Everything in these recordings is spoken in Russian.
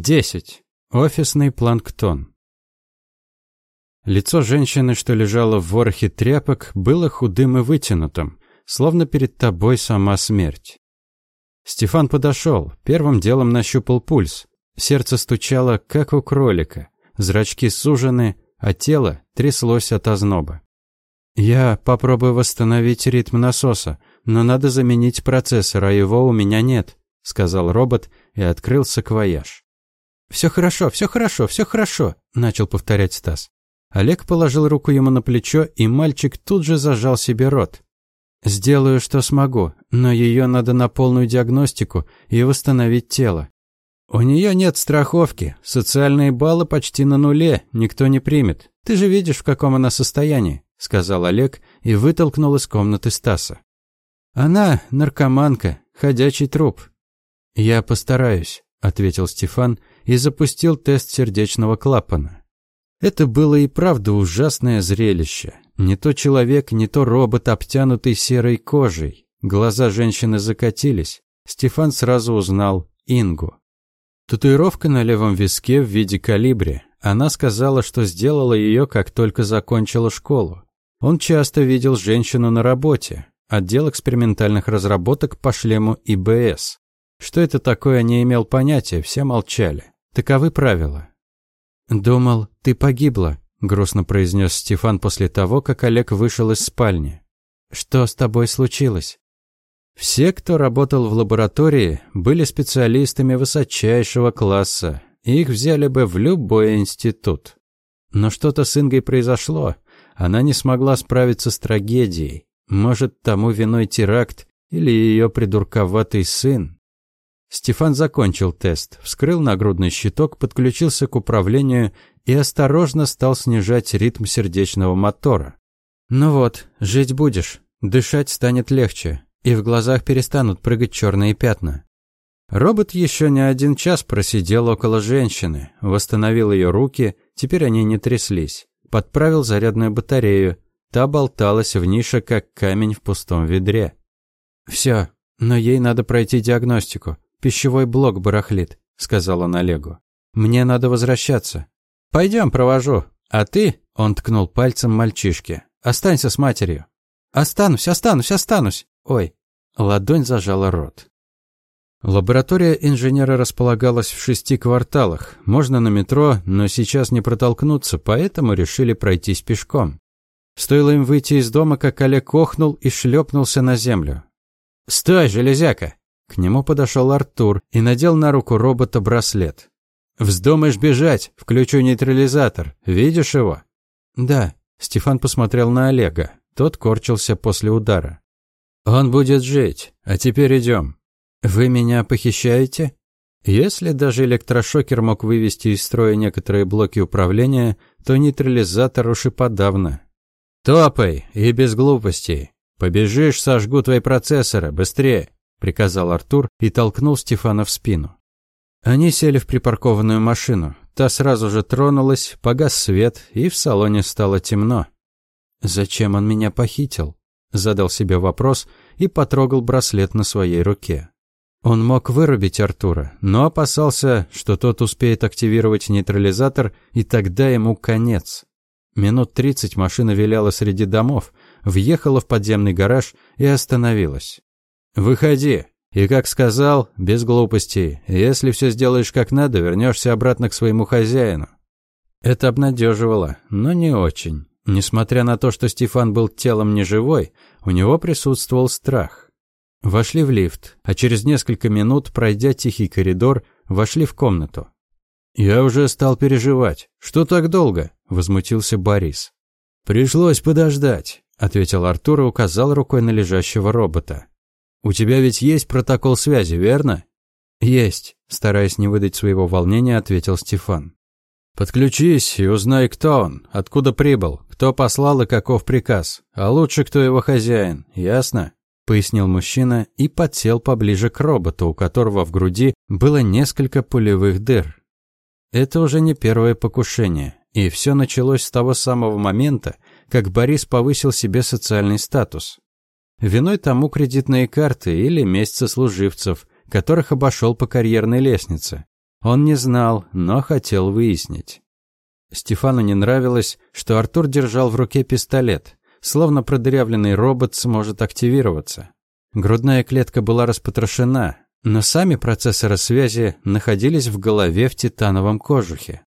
10. Офисный планктон. Лицо женщины, что лежало в ворохе тряпок, было худым и вытянутым, словно перед тобой сама смерть. Стефан подошел, первым делом нащупал пульс. Сердце стучало, как у кролика, зрачки сужены, а тело тряслось от озноба. «Я попробую восстановить ритм насоса, но надо заменить процессор, а его у меня нет», сказал робот и открыл саквояж. «Все хорошо, все хорошо, все хорошо», – начал повторять Стас. Олег положил руку ему на плечо, и мальчик тут же зажал себе рот. «Сделаю, что смогу, но ее надо на полную диагностику и восстановить тело. У нее нет страховки, социальные баллы почти на нуле, никто не примет. Ты же видишь, в каком она состоянии», – сказал Олег и вытолкнул из комнаты Стаса. «Она наркоманка, ходячий труп». «Я постараюсь», – ответил Стефан и запустил тест сердечного клапана. Это было и правда ужасное зрелище. Не то человек, не то робот, обтянутый серой кожей. Глаза женщины закатились. Стефан сразу узнал Ингу. Татуировка на левом виске в виде калибри. Она сказала, что сделала ее, как только закончила школу. Он часто видел женщину на работе. Отдел экспериментальных разработок по шлему ИБС. Что это такое, не имел понятия, все молчали. Таковы правила. «Думал, ты погибла», – грустно произнес Стефан после того, как Олег вышел из спальни. «Что с тобой случилось?» Все, кто работал в лаборатории, были специалистами высочайшего класса, их взяли бы в любой институт. Но что-то с Ингой произошло. Она не смогла справиться с трагедией. Может, тому виной теракт или ее придурковатый сын. Стефан закончил тест, вскрыл нагрудный щиток, подключился к управлению и осторожно стал снижать ритм сердечного мотора. «Ну вот, жить будешь, дышать станет легче, и в глазах перестанут прыгать черные пятна». Робот еще не один час просидел около женщины, восстановил ее руки, теперь они не тряслись, подправил зарядную батарею, та болталась в нише, как камень в пустом ведре. «Все, но ей надо пройти диагностику. «Пищевой блок барахлит», — сказал он Олегу. «Мне надо возвращаться». «Пойдем, провожу. А ты...» — он ткнул пальцем мальчишке. «Останься с матерью». «Останусь, останусь, останусь!» «Ой». Ладонь зажала рот. Лаборатория инженера располагалась в шести кварталах. Можно на метро, но сейчас не протолкнуться, поэтому решили пройтись пешком. Стоило им выйти из дома, как Олег охнул и шлепнулся на землю. «Стой, железяка!» К нему подошел Артур и надел на руку робота браслет. «Вздумаешь бежать, включу нейтрализатор. Видишь его?» «Да». Стефан посмотрел на Олега. Тот корчился после удара. «Он будет жить. А теперь идем». «Вы меня похищаете?» Если даже электрошокер мог вывести из строя некоторые блоки управления, то нейтрализатор уж и подавно. «Топай, и без глупостей. Побежишь, сожгу твои процессоры, быстрее!» Приказал Артур и толкнул Стефана в спину. Они сели в припаркованную машину. Та сразу же тронулась, погас свет, и в салоне стало темно. «Зачем он меня похитил?» Задал себе вопрос и потрогал браслет на своей руке. Он мог вырубить Артура, но опасался, что тот успеет активировать нейтрализатор, и тогда ему конец. Минут тридцать машина виляла среди домов, въехала в подземный гараж и остановилась. «Выходи. И, как сказал, без глупостей. Если все сделаешь как надо, вернешься обратно к своему хозяину». Это обнадеживало, но не очень. Несмотря на то, что Стефан был телом неживой, у него присутствовал страх. Вошли в лифт, а через несколько минут, пройдя тихий коридор, вошли в комнату. «Я уже стал переживать. Что так долго?» – возмутился Борис. «Пришлось подождать», – ответил Артур и указал рукой на лежащего робота. «У тебя ведь есть протокол связи, верно?» «Есть», – стараясь не выдать своего волнения, ответил Стефан. «Подключись и узнай, кто он, откуда прибыл, кто послал и каков приказ, а лучше, кто его хозяин, ясно?» – пояснил мужчина и подсел поближе к роботу, у которого в груди было несколько пулевых дыр. Это уже не первое покушение, и все началось с того самого момента, как Борис повысил себе социальный статус. Виной тому кредитные карты или месть сослуживцев, которых обошел по карьерной лестнице. Он не знал, но хотел выяснить. Стефану не нравилось, что Артур держал в руке пистолет, словно продырявленный робот сможет активироваться. Грудная клетка была распотрошена, но сами процессоры связи находились в голове в титановом кожухе.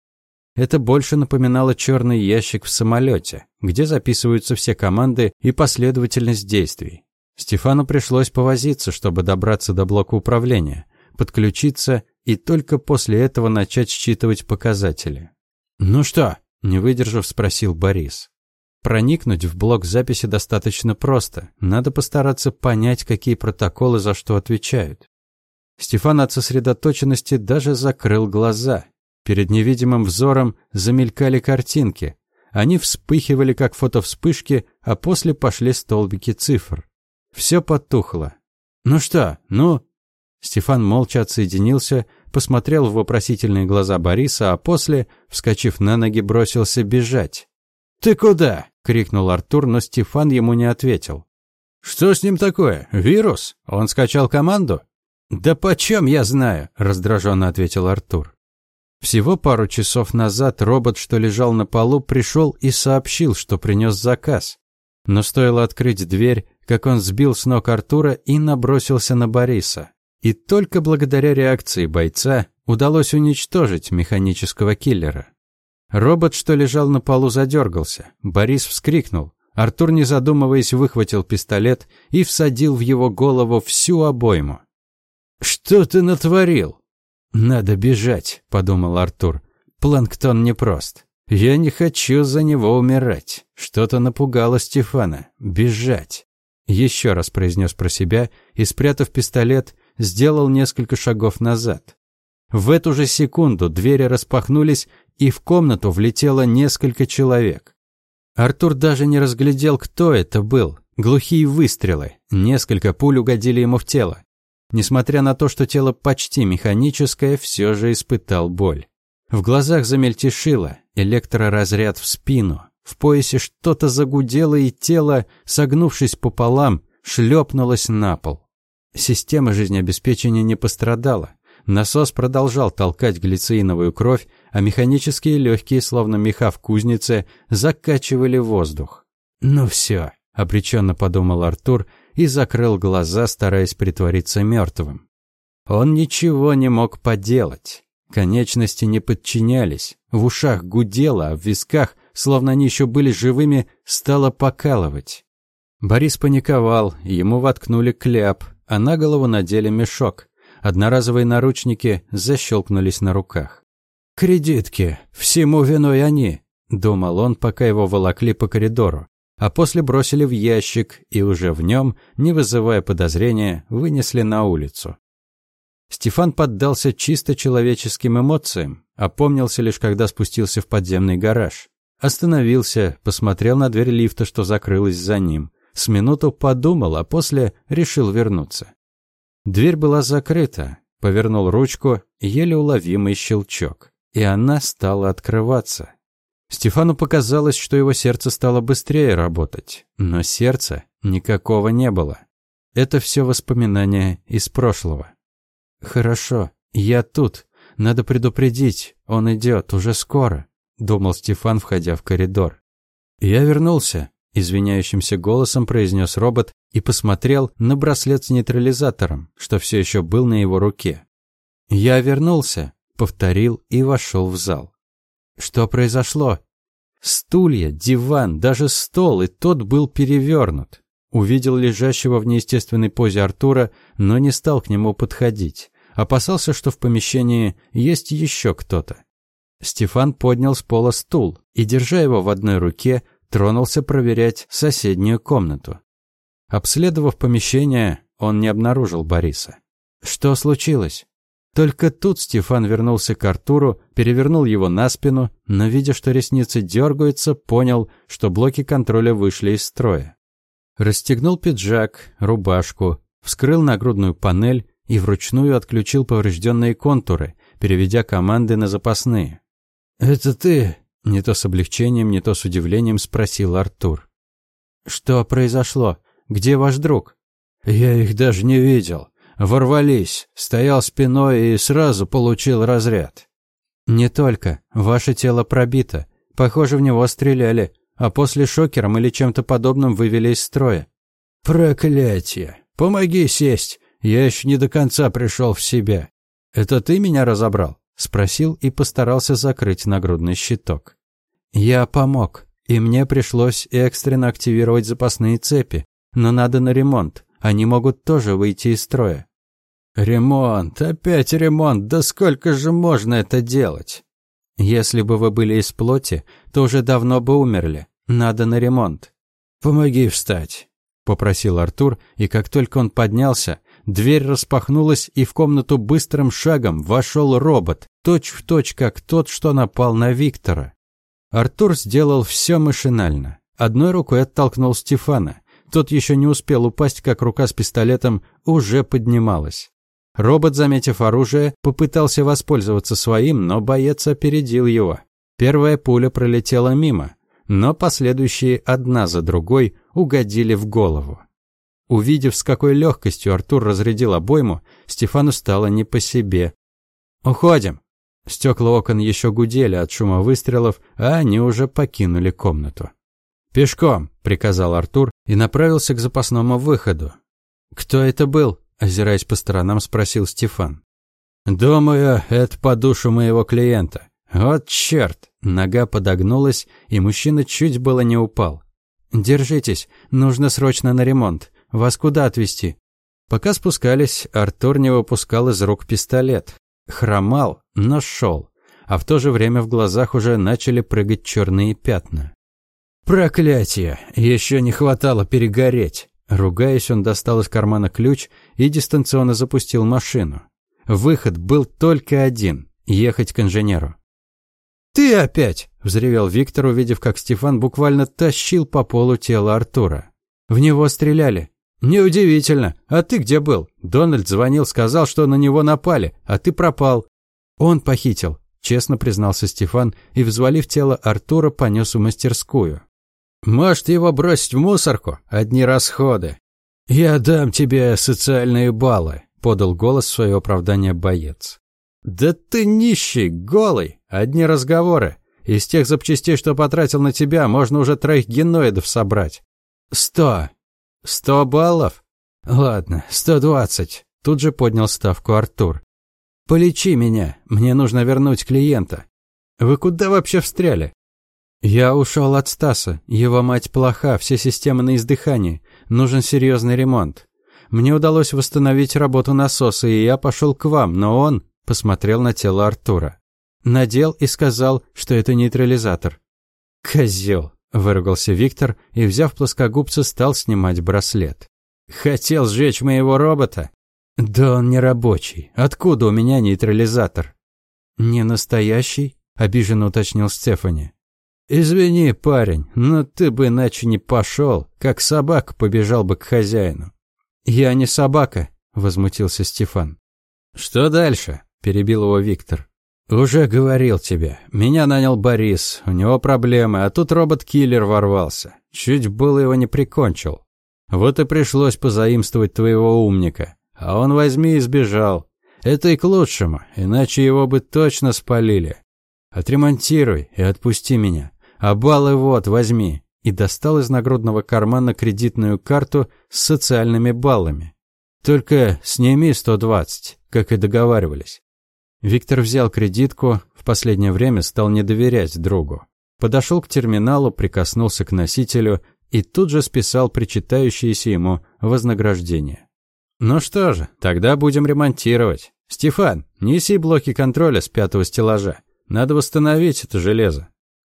Это больше напоминало черный ящик в самолете, где записываются все команды и последовательность действий. Стефану пришлось повозиться, чтобы добраться до блока управления, подключиться и только после этого начать считывать показатели. «Ну что?» – не выдержав, спросил Борис. Проникнуть в блок записи достаточно просто. Надо постараться понять, какие протоколы за что отвечают. Стефан от сосредоточенности даже закрыл глаза. Перед невидимым взором замелькали картинки. Они вспыхивали, как фотовспышки, а после пошли столбики цифр. Все потухло. «Ну что, ну?» Стефан молча отсоединился, посмотрел в вопросительные глаза Бориса, а после, вскочив на ноги, бросился бежать. «Ты куда?» — крикнул Артур, но Стефан ему не ответил. «Что с ним такое? Вирус? Он скачал команду?» «Да почем я знаю?» – раздраженно ответил Артур. Всего пару часов назад робот, что лежал на полу, пришел и сообщил, что принес заказ. Но стоило открыть дверь, как он сбил с ног Артура и набросился на Бориса. И только благодаря реакции бойца удалось уничтожить механического киллера. Робот, что лежал на полу, задергался. Борис вскрикнул. Артур, не задумываясь, выхватил пистолет и всадил в его голову всю обойму. «Что ты натворил?» «Надо бежать», — подумал Артур. «Планктон непрост. Я не хочу за него умирать. Что-то напугало Стефана. Бежать». Еще раз произнес про себя и, спрятав пистолет, сделал несколько шагов назад. В эту же секунду двери распахнулись, и в комнату влетело несколько человек. Артур даже не разглядел, кто это был. Глухие выстрелы, несколько пуль угодили ему в тело. Несмотря на то, что тело почти механическое, все же испытал боль. В глазах замельтешило, электроразряд в спину. В поясе что-то загудело, и тело, согнувшись пополам, шлепнулось на пол. Система жизнеобеспечения не пострадала. Насос продолжал толкать глицеиновую кровь, а механические легкие, словно меха в кузнице, закачивали воздух. «Ну все», — обреченно подумал Артур и закрыл глаза, стараясь притвориться мертвым. Он ничего не мог поделать. Конечности не подчинялись, в ушах гудело, а в висках, словно они еще были живыми, стало покалывать. Борис паниковал, ему воткнули кляп, а на голову надели мешок. Одноразовые наручники защелкнулись на руках. «Кредитки! Всему виной они!» – думал он, пока его волокли по коридору а после бросили в ящик и уже в нем, не вызывая подозрения, вынесли на улицу. Стефан поддался чисто человеческим эмоциям, опомнился лишь когда спустился в подземный гараж. Остановился, посмотрел на дверь лифта, что закрылась за ним. С минуту подумал, а после решил вернуться. Дверь была закрыта. Повернул ручку, еле уловимый щелчок. И она стала открываться. Стефану показалось, что его сердце стало быстрее работать, но сердца никакого не было. Это все воспоминания из прошлого. «Хорошо, я тут. Надо предупредить, он идет, уже скоро», — думал Стефан, входя в коридор. «Я вернулся», — извиняющимся голосом произнес робот и посмотрел на браслет с нейтрализатором, что все еще был на его руке. «Я вернулся», — повторил и вошел в зал. Что произошло? Стулья, диван, даже стол, и тот был перевернут. Увидел лежащего в неестественной позе Артура, но не стал к нему подходить. Опасался, что в помещении есть еще кто-то. Стефан поднял с пола стул и, держа его в одной руке, тронулся проверять соседнюю комнату. Обследовав помещение, он не обнаружил Бориса. Что случилось? Только тут Стефан вернулся к Артуру, перевернул его на спину, но, видя, что ресницы дергаются, понял, что блоки контроля вышли из строя. Расстегнул пиджак, рубашку, вскрыл нагрудную панель и вручную отключил поврежденные контуры, переведя команды на запасные. «Это ты?» – не то с облегчением, не то с удивлением спросил Артур. «Что произошло? Где ваш друг?» «Я их даже не видел. Ворвались, стоял спиной и сразу получил разряд. Не только. Ваше тело пробито. Похоже, в него стреляли, а после шокером или чем-то подобным вывели из строя. Проклятие! Помоги сесть. Я еще не до конца пришел в себя. Это ты меня разобрал? Спросил и постарался закрыть нагрудный щиток. Я помог, и мне пришлось экстренно активировать запасные цепи, но надо на ремонт. Они могут тоже выйти из строя. Ремонт, опять ремонт. Да сколько же можно это делать? Если бы вы были из плоти, то уже давно бы умерли. Надо на ремонт. Помоги встать, попросил Артур, и как только он поднялся, дверь распахнулась, и в комнату быстрым шагом вошел робот, точь-в-точь, точь, как тот, что напал на Виктора. Артур сделал все машинально. Одной рукой оттолкнул Стефана. Тот еще не успел упасть, как рука с пистолетом уже поднималась. Робот, заметив оружие, попытался воспользоваться своим, но боец опередил его. Первая пуля пролетела мимо, но последующие одна за другой угодили в голову. Увидев, с какой легкостью Артур разрядил обойму, Стефану стало не по себе. «Уходим!» Стекла окон еще гудели от шума выстрелов, а они уже покинули комнату. «Пешком!» – приказал Артур и направился к запасному выходу. «Кто это был?» – озираясь по сторонам, спросил Стефан. «Думаю, это по душу моего клиента. Вот черт!» Нога подогнулась, и мужчина чуть было не упал. «Держитесь, нужно срочно на ремонт. Вас куда отвезти?» Пока спускались, Артур не выпускал из рук пистолет. Хромал, но шел. А в то же время в глазах уже начали прыгать черные пятна. «Проклятие! Еще не хватало перегореть!» Ругаясь, он достал из кармана ключ и дистанционно запустил машину. Выход был только один – ехать к инженеру. «Ты опять!» – взревел Виктор, увидев, как Стефан буквально тащил по полу тело Артура. «В него стреляли». «Неудивительно. А ты где был? Дональд звонил, сказал, что на него напали, а ты пропал». «Он похитил», – честно признался Стефан и, взвалив тело Артура, понес в мастерскую. Может, его бросить в мусорку? Одни расходы. Я дам тебе социальные баллы, подал голос в свое оправдание боец. Да ты нищий, голый, одни разговоры. Из тех запчастей, что потратил на тебя, можно уже троих геноидов собрать. Сто. Сто баллов? Ладно, сто двадцать. Тут же поднял ставку Артур. Полечи меня, мне нужно вернуть клиента. Вы куда вообще встряли? «Я ушел от Стаса. Его мать плоха, все системы на издыхании. Нужен серьезный ремонт. Мне удалось восстановить работу насоса, и я пошел к вам, но он...» Посмотрел на тело Артура. Надел и сказал, что это нейтрализатор. «Козел!» – выругался Виктор и, взяв плоскогубца, стал снимать браслет. «Хотел сжечь моего робота?» «Да он не рабочий. Откуда у меня нейтрализатор?» «Не настоящий?» – обиженно уточнил Стефани. «Извини, парень, но ты бы иначе не пошел, как собака побежал бы к хозяину». «Я не собака», — возмутился Стефан. «Что дальше?» – перебил его Виктор. «Уже говорил тебе. Меня нанял Борис. У него проблемы, а тут робот-киллер ворвался. Чуть было его не прикончил. Вот и пришлось позаимствовать твоего умника. А он возьми и сбежал. Это и к лучшему, иначе его бы точно спалили. Отремонтируй и отпусти меня. А баллы вот, возьми. И достал из нагрудного кармана кредитную карту с социальными баллами. Только сними 120, как и договаривались. Виктор взял кредитку, в последнее время стал не доверять другу. Подошел к терминалу, прикоснулся к носителю и тут же списал причитающееся ему вознаграждение. «Ну что же, тогда будем ремонтировать. Стефан, неси блоки контроля с пятого стеллажа. Надо восстановить это железо.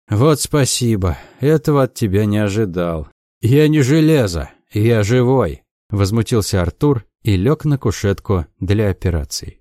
«Вот спасибо. Этого от тебя не ожидал. Я не железо, я живой», – возмутился Артур и лег на кушетку для операций.